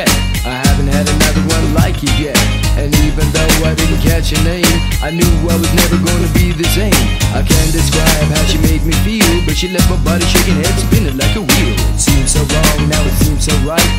yet. I haven't had another one like you yet. And even though I didn't catch your name, I knew I was never gonna be the same. I can't describe how she made me feel, but she left my body shaking, head spinning like a wheel. It seemed so wrong, now it seems so right.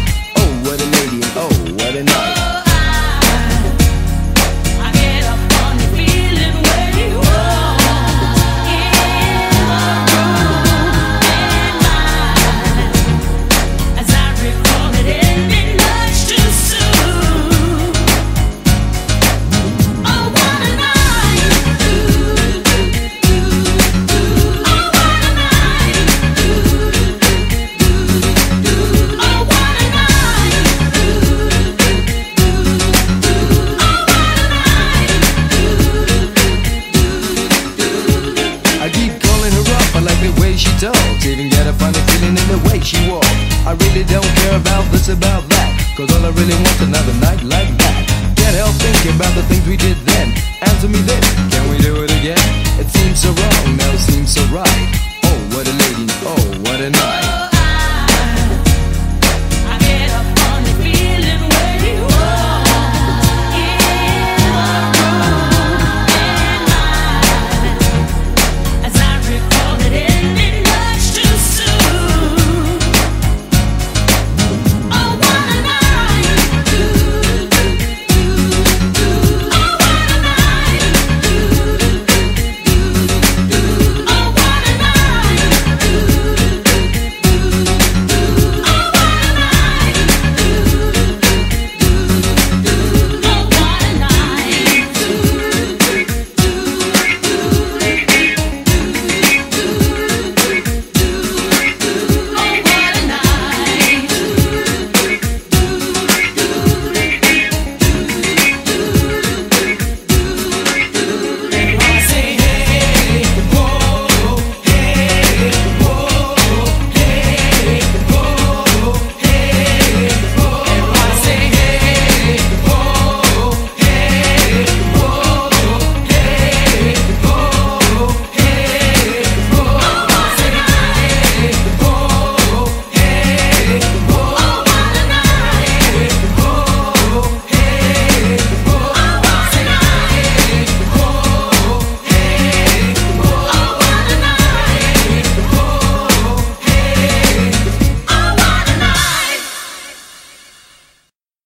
I really don't care about this, about that. Cause all I really want's another night like that. Can't help thinking about the things we did then. Answer me this, can we do it again? It seems so wrong, now it seems so right. Oh, what a lady, oh, what a night.